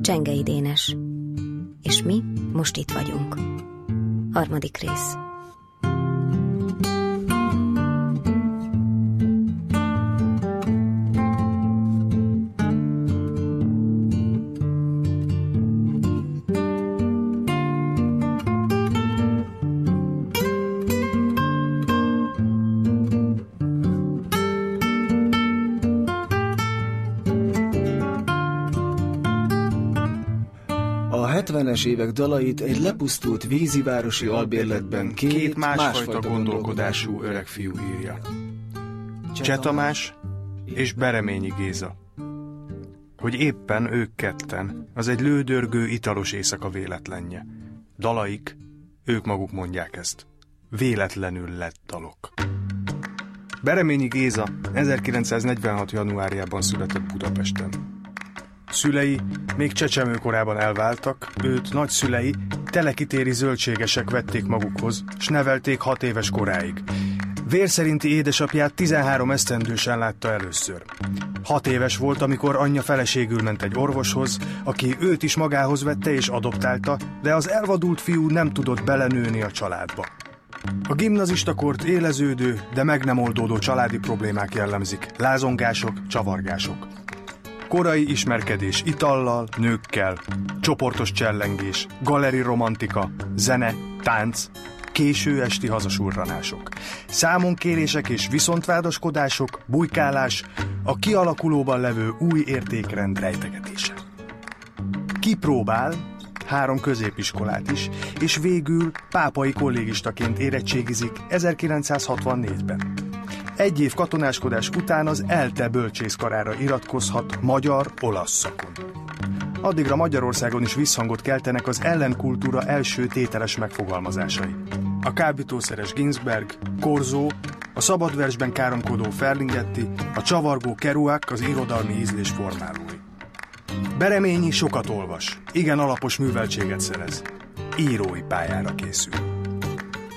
Csengei Dénes. És mi most itt vagyunk. Harmadik rész. 70-es évek dalait egy lepusztult vízivárosi albérletben két, két másfajta, másfajta gondolkodású öreg fiú írja. Cseh Tamás és Bereményi Géza. Hogy éppen ők ketten, az egy lődörgő, italos éjszaka véletlenje. Dalaik, ők maguk mondják ezt. Véletlenül lett dalok. Bereményi Géza 1946. januárjában született Budapesten. Szülei még csecsemő korában elváltak, őt nagyszülei telekitéri zöldségesek vették magukhoz, s nevelték hat éves koráig. Vérszerinti édesapját 13 esztendősen látta először. Hat éves volt, amikor anyja feleségül ment egy orvoshoz, aki őt is magához vette és adoptálta, de az elvadult fiú nem tudott belenőni a családba. A gimnazistakort éleződő, de meg nem oldódó családi problémák jellemzik, lázongások, csavargások. Korai ismerkedés itallal, nőkkel, csoportos csellengés, galeri romantika, zene, tánc, késő esti hazasurranások. Számonkérések és viszontvádaskodások, bujkálás, a kialakulóban levő új értékrend rejtegetése. Kipróbál három középiskolát is, és végül pápai kollégistaként érettségizik 1964-ben. Egy év katonáskodás után az ELTE bölcsészkarára iratkozhat magyar-olasz szakon. Addigra Magyarországon is visszhangot keltenek az ellenkultúra első tételes megfogalmazásai. A kábítószeres Ginsberg, Korzó, a szabadversben káromkodó Ferlinghetti, a csavargó Kerouac az irodalmi ízlés formálói. Bereményi sokat olvas, igen alapos műveltséget szerez. Írói pályára készül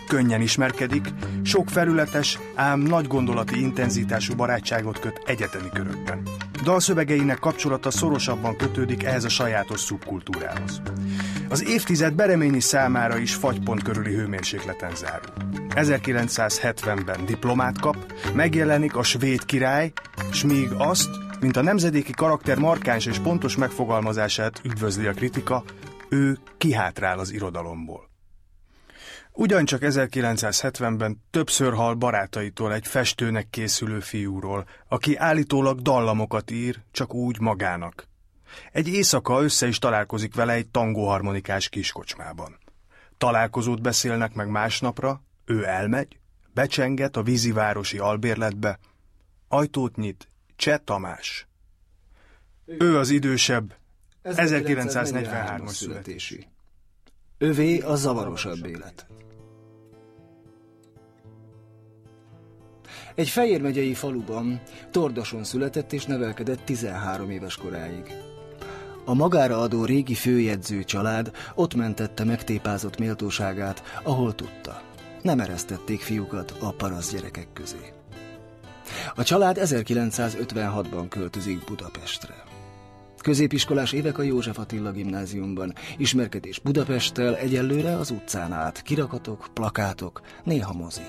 könnyen ismerkedik, sok felületes, ám nagy gondolati intenzitású barátságot köt egyetemi körökben. Dalszövegeinek kapcsolata szorosabban kötődik ehhez a sajátos szubkultúrához. Az évtized Bereményi számára is fagypont körüli hőmérsékleten zárul. 1970-ben diplomát kap, megjelenik a svéd király, s míg azt, mint a nemzedéki karakter markáns és pontos megfogalmazását üdvözli a kritika, ő kihátrál az irodalomból. Ugyancsak 1970-ben többször hal barátaitól egy festőnek készülő fiúról, aki állítólag dallamokat ír, csak úgy magának. Egy éjszaka össze is találkozik vele egy tangóharmonikás kiskocsmában. Találkozót beszélnek meg másnapra, ő elmegy, becsenget a vízivárosi albérletbe, ajtót nyit Cseh Tamás. Ő az idősebb, 1943-as születési. Övé a zavarosabb élet. Egy Fejér megyei faluban, Tordoson született és nevelkedett 13 éves koráig. A magára adó régi főjegyző család ott mentette megtépázott méltóságát, ahol tudta. Nem eresztették fiúkat a parasz gyerekek közé. A család 1956-ban költözik Budapestre. Középiskolás évek a József Attila gimnáziumban, ismerkedés Budapesttel egyelőre az utcán át, kirakatok, plakátok, néha mozi.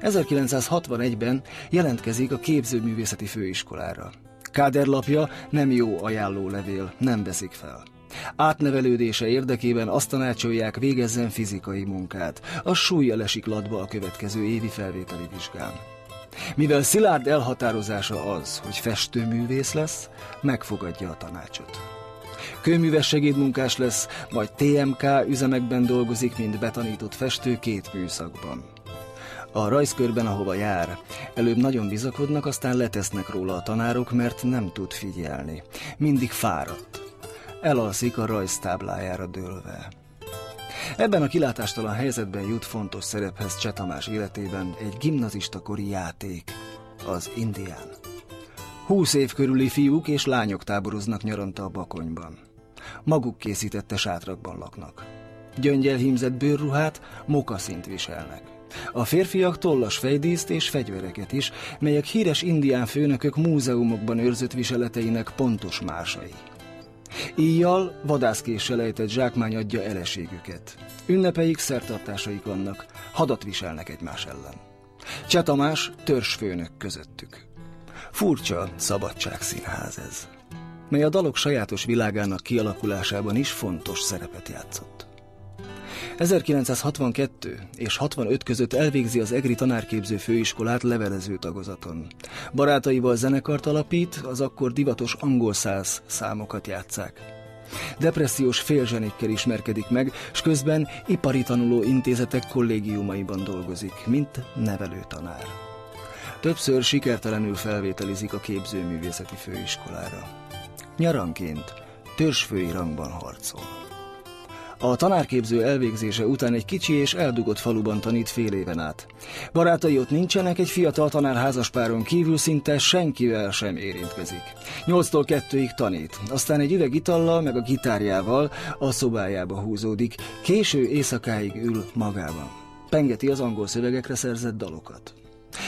1961-ben jelentkezik a képzőművészeti főiskolára. Káderlapja nem jó ajánlólevél, nem veszik fel. Átnevelődése érdekében azt tanácsolják végezzen fizikai munkát, a súlya lesik latba a következő évi felvételi vizsgán. Mivel szilárd elhatározása az, hogy festőművész lesz, megfogadja a tanácsot. Kőműves segédmunkás lesz, majd TMK üzemekben dolgozik, mint betanított festő két műszakban. A rajzkörben, ahova jár, előbb nagyon bizakodnak, aztán letesznek róla a tanárok, mert nem tud figyelni. Mindig fáradt. Elalszik a rajztáblájára dőlve. Ebben a kilátástalan helyzetben jut fontos szerephez Csetamás életében egy gimnazista kori játék, az indián. Húsz év körüli fiúk és lányok táboroznak nyaranta a bakonyban. Maguk készítette sátrakban laknak. Gyöngyel hímzett bőrruhát, mokaszint viselnek. A férfiak tollas fejdíszt és fegyvereket is, melyek híres indián főnökök múzeumokban őrzött viseleteinek pontos másai. Íjjal vadászkéssel ejtett zsákmány adja eleségüket. Ünnepeik, szertartásaik vannak, hadat viselnek egymás ellen. Cseh Tamás törzsfőnök közöttük. Furcsa szabadságszínház ez, mely a dalok sajátos világának kialakulásában is fontos szerepet játszott. 1962 és 65 között elvégzi az EGRI tanárképző főiskolát levelező tagozaton. Barátaival zenekart alapít, az akkor divatos angol száz számokat játszák. Depressziós félzsenékkel ismerkedik meg, és közben ipari tanuló intézetek kollégiumaiban dolgozik, mint nevelőtanár. Többször sikertelenül felvételizik a képzőművészeti főiskolára. Nyaranként törzsfői rangban harcol. A tanárképző elvégzése után egy kicsi és eldugott faluban tanít fél éven át. Barátai ott nincsenek, egy fiatal tanár házaspáron kívül szinte senkivel sem érintkezik. Nyolctól kettőig tanít, aztán egy üveg itallal meg a gitárjával a szobájába húzódik, késő éjszakáig ül magában. Pengeti az angol szövegekre szerzett dalokat.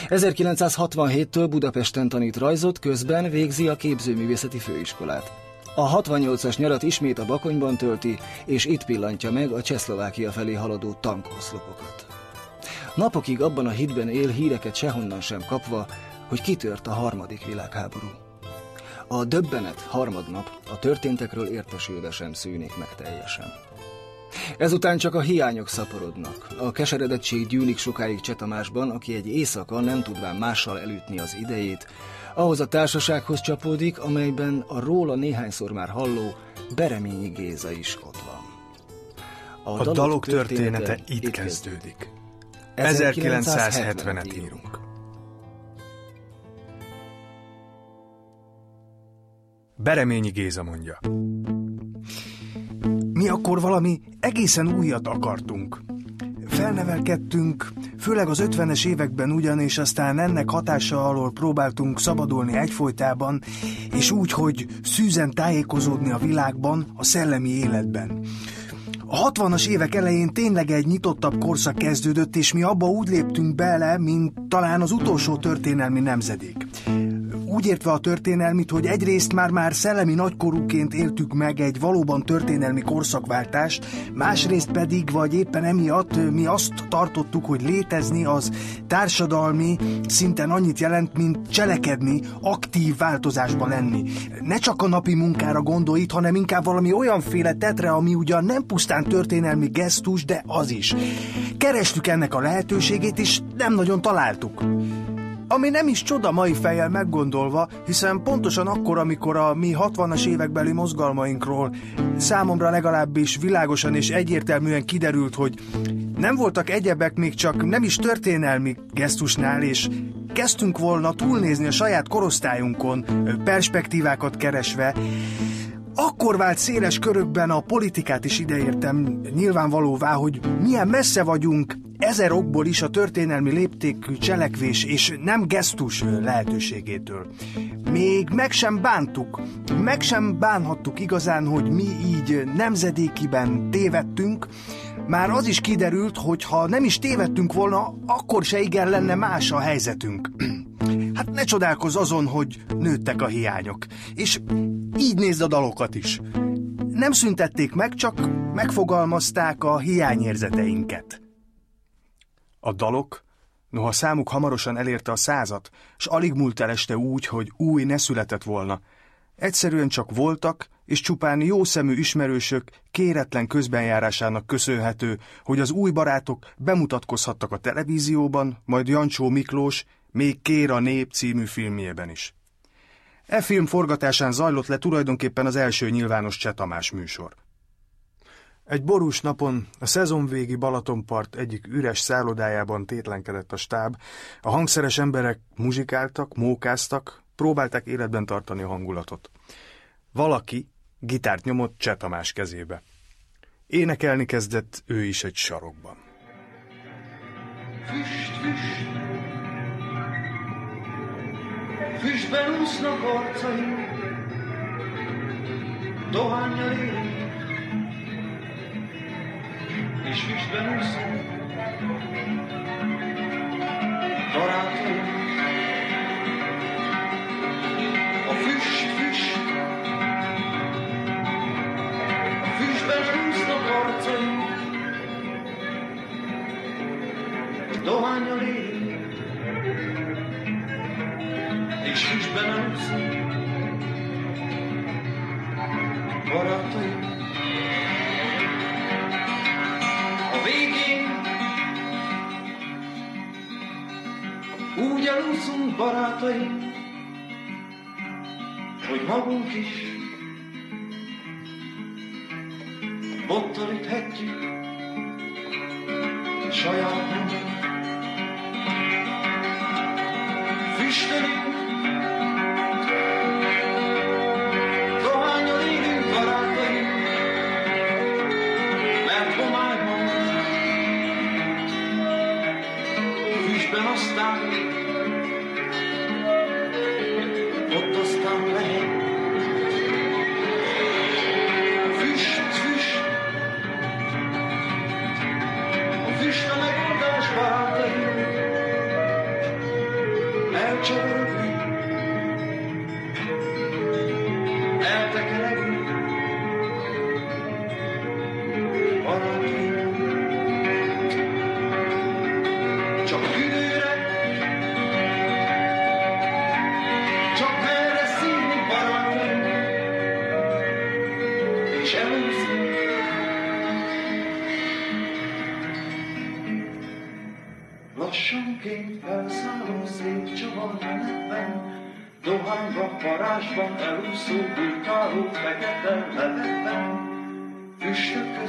1967-től Budapesten tanít rajzot, közben végzi a képzőművészeti főiskolát. A 68-as nyarat ismét a Bakonyban tölti, és itt pillantja meg a Csehszlovákia felé haladó tankoszlopokat. Napokig abban a hitben él híreket sehonnan sem kapva, hogy kitört a harmadik világháború. A döbbenet harmadnap a történtekről értesülve sem szűnik meg teljesen. Ezután csak a hiányok szaporodnak. A keseredettség gyűlik sokáig Csetamásban, aki egy éjszaka nem tudván mással elütni az idejét, ahhoz a társasághoz csapódik, amelyben a róla néhányszor már halló Bereményi Géza is ott van. A, a dalok, dalok története, története itt kezdődik. 1970-et írunk. Bereményi Géza mondja. Mi akkor valami egészen újat akartunk felnevelkedtünk, főleg az 50-es években ugyan, és aztán ennek hatása alól próbáltunk szabadulni egyfolytában, és úgy, hogy szűzen tájékozódni a világban, a szellemi életben. A 60-as évek elején tényleg egy nyitottabb korszak kezdődött, és mi abba úgy léptünk bele, mint talán az utolsó történelmi nemzedék úgy értve a történelmit, hogy egyrészt már-már szellemi nagykorúként éltük meg egy valóban történelmi korszakváltást, másrészt pedig, vagy éppen emiatt mi azt tartottuk, hogy létezni az társadalmi szinten annyit jelent, mint cselekedni, aktív változásban lenni. Ne csak a napi munkára gondolj itt, hanem inkább valami olyanféle tetre, ami ugyan nem pusztán történelmi gesztus, de az is. Kerestük ennek a lehetőségét, és nem nagyon találtuk. Ami nem is csoda mai fejjel meggondolva, hiszen pontosan akkor, amikor a mi 60-as évekbeli mozgalmainkról számomra legalábbis világosan és egyértelműen kiderült, hogy nem voltak egyebek még csak nem is történelmi gesztusnál, és kezdtünk volna túlnézni a saját korosztályunkon, perspektívákat keresve, akkor vált széles körökben a politikát is ideértem nyilvánvalóvá, hogy milyen messze vagyunk ezer okból is a történelmi léptékű cselekvés és nem gesztus lehetőségétől. Még meg sem bántuk, meg sem bánhattuk igazán, hogy mi így nemzedékiben tévedtünk, már az is kiderült, hogy ha nem is tévedtünk volna, akkor se igen lenne más a helyzetünk. Hát ne csodálkozz azon, hogy nőttek a hiányok. És így nézd a dalokat is. Nem szüntették meg, csak megfogalmazták a hiányérzeteinket. A dalok, noha számuk hamarosan elérte a százat, s alig múlt el este úgy, hogy új ne született volna. Egyszerűen csak voltak, és csupán jó szemű ismerősök kéretlen közbenjárásának köszönhető, hogy az új barátok bemutatkozhattak a televízióban, majd Jancsó Miklós még Kér a nép című filmjében is. E film forgatásán zajlott le tulajdonképpen az első nyilvános Csetamás műsor. Egy borús napon a szezonvégi Balatonpart egyik üres szállodájában tétlenkedett a stáb, a hangszeres emberek muzsikáltak, mókáztak, próbálták életben tartani a hangulatot. Valaki gitárt nyomott Csetamás kezébe. Énekelni kezdett ő is egy sarokban. Füst, füst, füstben úsznak arcaink, dohányjal és füstben úszó. Barátom, a füst, füst, a füstben úsznak arcaim, dohány úszunk. barátaim, hogy magunk is bottalíthetjük saját magunk. picture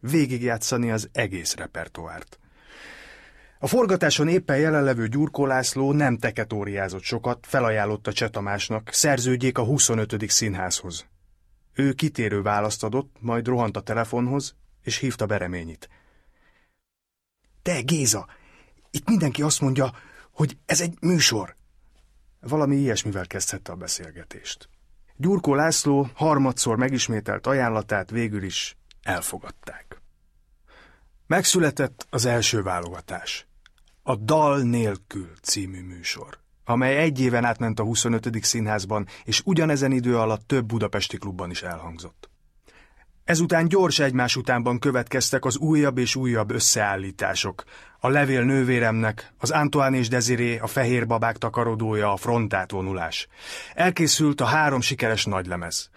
Végigjátszani az egész repertoárt. A forgatáson éppen jelenlevő Gyurkó László nem teketóriázott sokat, felajánlotta Csetamásnak, szerződjék a 25. színházhoz. Ő kitérő választ adott, majd rohant a telefonhoz, és hívta Bereményit. Te, Géza, itt mindenki azt mondja, hogy ez egy műsor. Valami ilyesmivel kezdhette a beszélgetést. Gyurkó László harmadszor megismételt ajánlatát végül is elfogadták. Megszületett az első válogatás. A Dal nélkül című műsor, amely egy éven átment a 25. színházban, és ugyanezen idő alatt több budapesti klubban is elhangzott. Ezután gyors egymás utánban következtek az újabb és újabb összeállítások. A levél nővéremnek, az Antoine és Desiré, a fehér babák takarodója, a frontát vonulás. Elkészült a három sikeres nagylemez.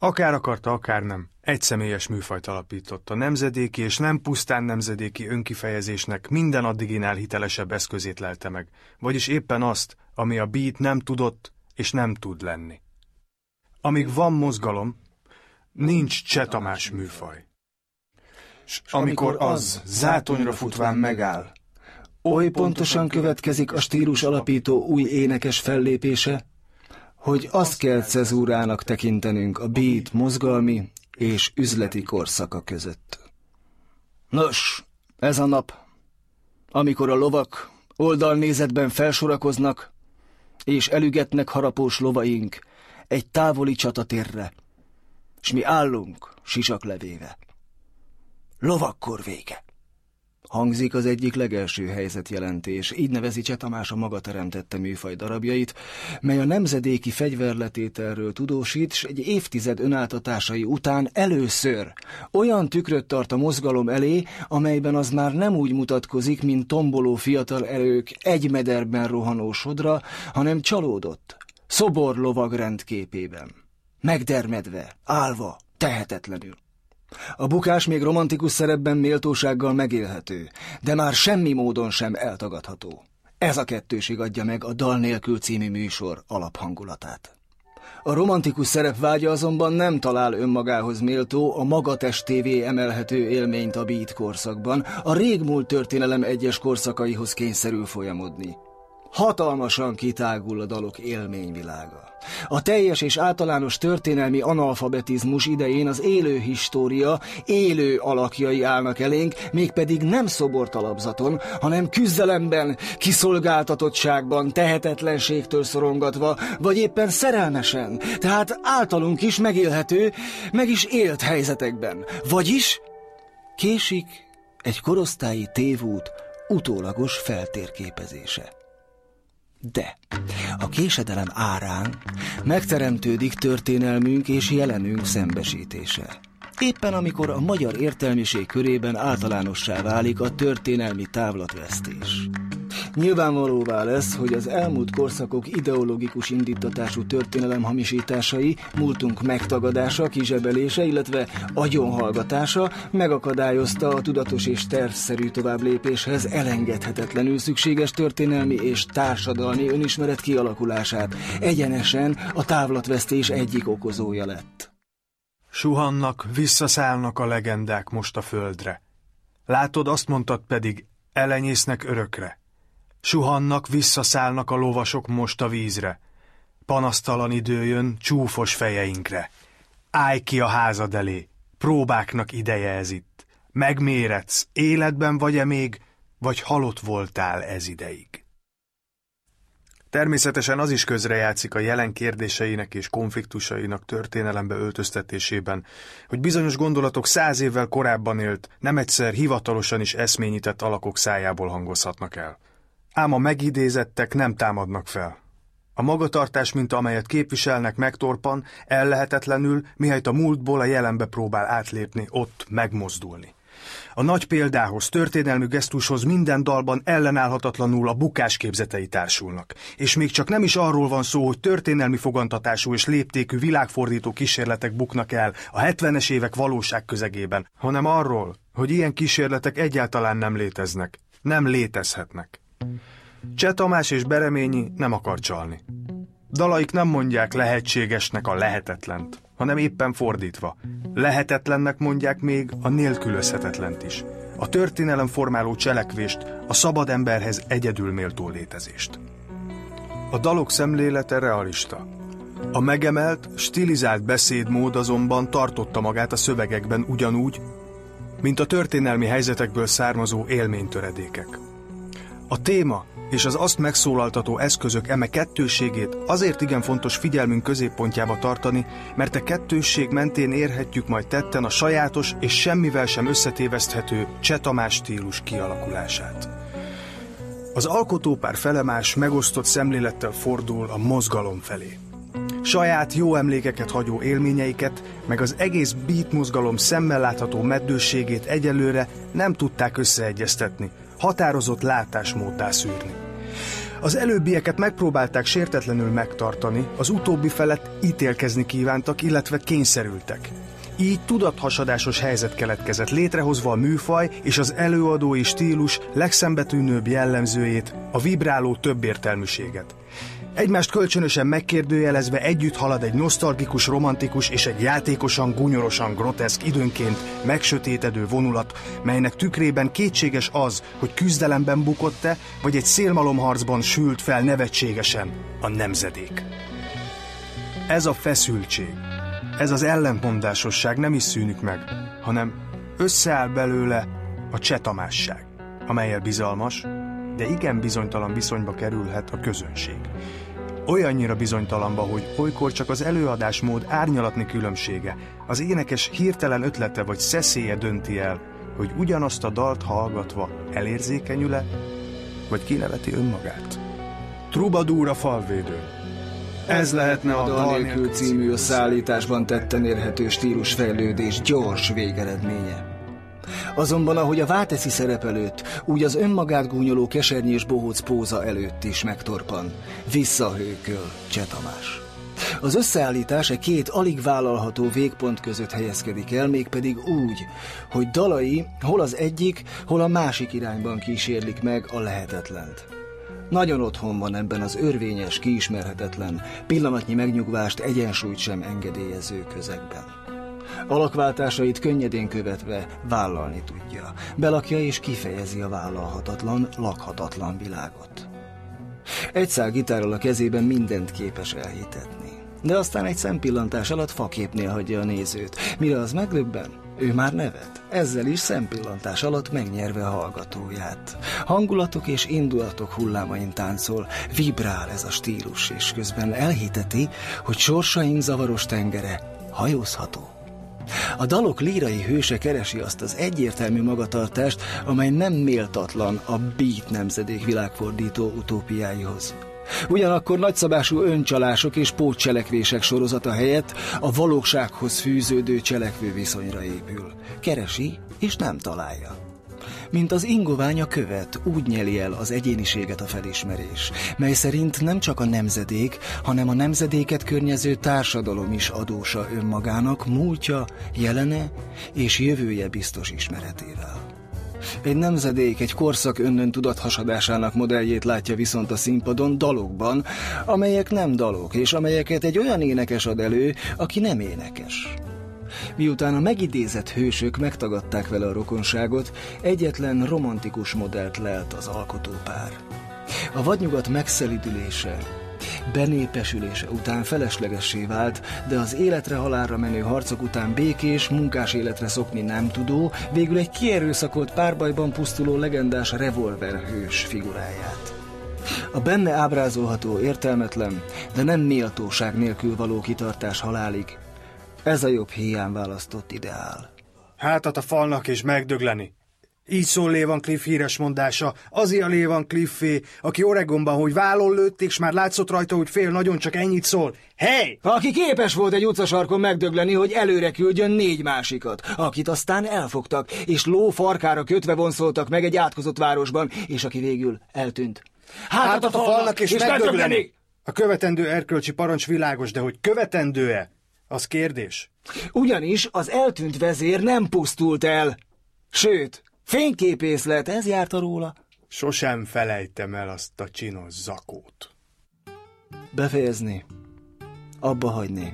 Akár akarta, akár nem, egyszemélyes műfajt alapított. A nemzedéki és nem pusztán nemzedéki önkifejezésnek minden addiginál hitelesebb eszközét lelte meg, vagyis éppen azt, ami a beat nem tudott és nem tud lenni. Amíg van mozgalom, nincs csetamás műfaj. S amikor az zátonyra futván megáll, oly pontosan következik a stílus alapító új énekes fellépése, hogy azt kell cezúrának tekintenünk a beat mozgalmi és üzleti korszaka között. Nos, ez a nap, amikor a lovak oldalnézetben felsorakoznak, és elügetnek harapós lovaink egy távoli csatatérre, s mi állunk sisak levéve. Lovakkor vége. Hangzik az egyik legelső helyzetjelentés, így nevezi Csetamás a maga teremtette műfaj darabjait, mely a nemzedéki fegyverletételről tudósít, s egy évtized önáltatásai után először olyan tükröt tart a mozgalom elé, amelyben az már nem úgy mutatkozik, mint tomboló fiatal erők egy mederben rohanó sodra, hanem csalódott, szobor lovag rendképében, megdermedve, állva, tehetetlenül. A bukás még romantikus szerepben méltósággal megélhető, de már semmi módon sem eltagadható. Ez a kettőség adja meg a Dal nélkül című műsor alaphangulatát. A romantikus szerep vágya azonban nem talál önmagához méltó, a Magates TV emelhető élményt a beat korszakban, a régmúlt történelem egyes korszakaihoz kényszerül folyamodni. Hatalmasan kitágul a dalok élményvilága. A teljes és általános történelmi analfabetizmus idején az élő história, élő alakjai állnak elénk, mégpedig nem szobortalapzaton, hanem küzdelemben, kiszolgáltatottságban, tehetetlenségtől szorongatva, vagy éppen szerelmesen, tehát általunk is megélhető, meg is élt helyzetekben. Vagyis késik egy korosztályi tévút utólagos feltérképezése. De a késedelem árán megteremtődik történelmünk és jelenünk szembesítése. Éppen amikor a magyar értelmiség körében általánossá válik a történelmi távlatvesztés. Nyilvánvalóvá lesz, hogy az elmúlt korszakok ideológikus indítatású történelem hamisításai, múltunk megtagadása, kizsebelése, illetve agyonhallgatása megakadályozta a tudatos és tervszerű továbblépéshez elengedhetetlenül szükséges történelmi és társadalmi önismeret kialakulását. Egyenesen a távlatvesztés egyik okozója lett. Suhannak, visszaszállnak a legendák most a földre. Látod, azt mondtad pedig, elenyésznek örökre. Suhannak, visszaszállnak a lovasok most a vízre. Panasztalan idő jön csúfos fejeinkre. Állj ki a házad elé, próbáknak ideje ez itt. Megméretsz, életben vagy-e még, vagy halott voltál ez ideig. Természetesen az is közrejátszik a jelen kérdéseinek és konfliktusainak történelembe öltöztetésében, hogy bizonyos gondolatok száz évvel korábban élt, nem egyszer hivatalosan is eszményített alakok szájából hangozhatnak el. Ám a megidézettek nem támadnak fel. A magatartás, mint amelyet képviselnek, megtorpan, ellehetetlenül, mihelyt a múltból a jelenbe próbál átlépni, ott megmozdulni. A nagy példához, történelmű gesztushoz minden dalban ellenállhatatlanul a bukás képzetei társulnak. És még csak nem is arról van szó, hogy történelmi fogantatású és léptékű világfordító kísérletek buknak el a 70-es évek valóság közegében, hanem arról, hogy ilyen kísérletek egyáltalán nem léteznek, nem létezhetnek. Cseh Tamás és Bereményi nem akar csalni. Dalaik nem mondják lehetségesnek a lehetetlent, hanem éppen fordítva. Lehetetlennek mondják még a nélkülözhetetlent is. A történelem formáló cselekvést, a szabad emberhez egyedül méltó létezést. A dalok szemlélete realista. A megemelt, stilizált beszédmód azonban tartotta magát a szövegekben ugyanúgy, mint a történelmi helyzetekből származó élménytöredékek. A téma és az azt megszólaltató eszközök eme kettőségét azért igen fontos figyelmünk középpontjába tartani, mert a kettősség mentén érhetjük majd tetten a sajátos és semmivel sem összetéveszthető csetamás stílus kialakulását. Az alkotópár felemás, megosztott szemlélettel fordul a mozgalom felé. Saját jó emlékeket hagyó élményeiket, meg az egész beat mozgalom szemmel látható meddőségét egyelőre nem tudták összeegyeztetni, határozott látásmóddá szűrni. Az előbbieket megpróbálták sértetlenül megtartani, az utóbbi felett ítélkezni kívántak, illetve kényszerültek. Így tudathasadásos helyzet keletkezett, létrehozva a műfaj és az előadói stílus legszembetűnőbb jellemzőjét, a vibráló többértelműséget. Egymást kölcsönösen megkérdőjelezve együtt halad egy nosztalgikus, romantikus és egy játékosan, gúnyorosan groteszk, időnként megsötétedő vonulat, melynek tükrében kétséges az, hogy küzdelemben bukott-e, vagy egy szélmalomharcban sült fel nevetségesen a nemzedék. Ez a feszültség, ez az ellentmondásosság nem is szűnik meg, hanem összeáll belőle a csetamásság, amelyel bizalmas, de igen bizonytalan viszonyba kerülhet a közönség olyannyira bizonytalanba, hogy olykor csak az előadásmód árnyalatni különbsége, az énekes hirtelen ötlete vagy szeszélye dönti el, hogy ugyanazt a dalt hallgatva elérzékenyül-e, vagy kineveti önmagát. Trubadúra falvédő. Ez lehetne a Dal nélkül című szállításban tetten érhető stílusfejlődés gyors végeredménye. Azonban, ahogy a Váteszi szerepelőt, úgy az önmagát gúnyoló kesernyés bohóc póza előtt is megtorpan. Visszahőköl Csetamás. Az összeállítás egy két alig vállalható végpont között helyezkedik el, mégpedig úgy, hogy dalai hol az egyik, hol a másik irányban kísérlik meg a lehetetlent. Nagyon otthon van ebben az örvényes, kiismerhetetlen, pillanatnyi megnyugvást, egyensúlyt sem engedélyező közegben. Alakváltásait könnyedén követve vállalni tudja. Belakja és kifejezi a vállalhatatlan, lakhatatlan világot. Egy szál gitárral a kezében mindent képes elhitetni. De aztán egy szempillantás alatt faképnél hagyja a nézőt. Mire az meglöbben, ő már nevet, ezzel is szempillantás alatt megnyerve a hallgatóját. Hangulatok és indulatok hullámain táncol, vibrál ez a stílus, és közben elhiteti, hogy sorsaink zavaros tengere hajózható. A dalok lírai hőse keresi azt az egyértelmű magatartást, amely nem méltatlan a beat nemzedék világfordító utópiáihoz. Ugyanakkor nagyszabású öncsalások és pótcselekvések sorozata helyett a valósághoz fűződő cselekvő viszonyra épül. Keresi és nem találja. Mint az ingoványa követ, úgy nyeli el az egyéniséget a felismerés, mely szerint nem csak a nemzedék, hanem a nemzedéket környező társadalom is adósa önmagának múltja, jelene és jövője biztos ismeretével. Egy nemzedék, egy korszak önnön tudathasadásának modelljét látja viszont a színpadon dalokban, amelyek nem dalok, és amelyeket egy olyan énekes ad elő, aki nem énekes. Miután a megidézett hősök megtagadták vele a rokonságot, egyetlen romantikus modellt lelt az alkotópár. A vadnyugat megszelidülése, benépesülése után feleslegessé vált, de az életre halálra menő harcok után békés, munkás életre szokni nem tudó, végül egy kierőszakolt párbajban pusztuló legendás revolverhős figuráját. A benne ábrázolható értelmetlen, de nem méltóság nélkül való kitartás halálig, ez a jobb hiány választott ideál. Hátat a falnak és megdögleni. Így szól Lévan Cliff híres mondása. Azért a Lévan Cliffé, aki Oregonban, hogy vállon lőtték, és már látszott rajta, hogy fél nagyon csak ennyit szól. Hey! Aki képes volt egy utcasarkon megdögleni, hogy előre küldjön négy másikat, akit aztán elfogtak, és ló farkára kötve vonszoltak meg egy átkozott városban, és aki végül eltűnt. Hátat a falnak és, és megdögleni! A követendő erkölcsi parancs világos, de hogy követendő-e? Az kérdés. Ugyanis az eltűnt vezér nem pusztult el. Sőt, fényképészlet, ez járta róla. Sosem felejtem el azt a csinos zakót. Befejezni. Abba hagyni.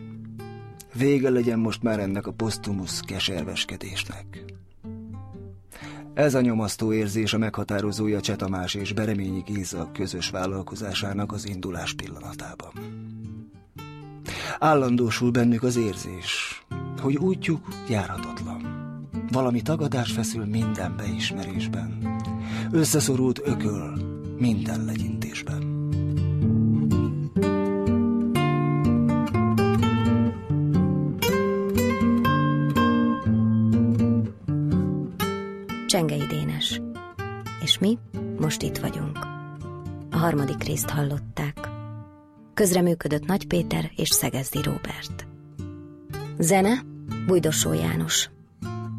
Vége legyen most már ennek a posztumusz keserveskedésnek. Ez a nyomasztó érzés a meghatározója Csetamás és Bereményi Géza közös vállalkozásának az indulás pillanatában. Állandósul bennük az érzés, hogy útjuk járhatatlan. Valami tagadás feszül minden beismerésben. Összeszorult ököl minden legyintésben. Csengei Dénes. És mi most itt vagyunk. A harmadik részt hallották. Közreműködött Nagy Péter és Szegezdi Róbert. Zene Bújdosó János.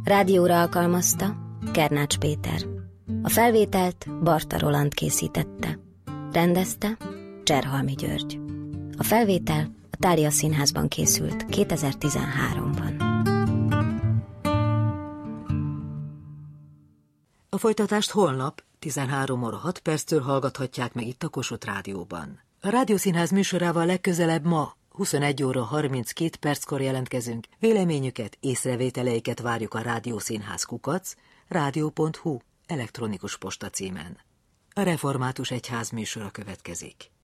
Rádióra alkalmazta Kernács Péter. A felvételt Barta Roland készítette. Rendezte Cserhalmi György. A felvétel a Tália Színházban készült 2013-ban. A folytatást holnap 13 óra 6 perctől hallgathatják meg itt a Kossuth Rádióban. A Rádiószínház műsorával legközelebb ma 21 óra 32 perckor jelentkezünk. Véleményüket, észrevételeiket várjuk a Rádiószínház kukac, rádió.hu elektronikus posta címen. A Református Egyház műsora következik.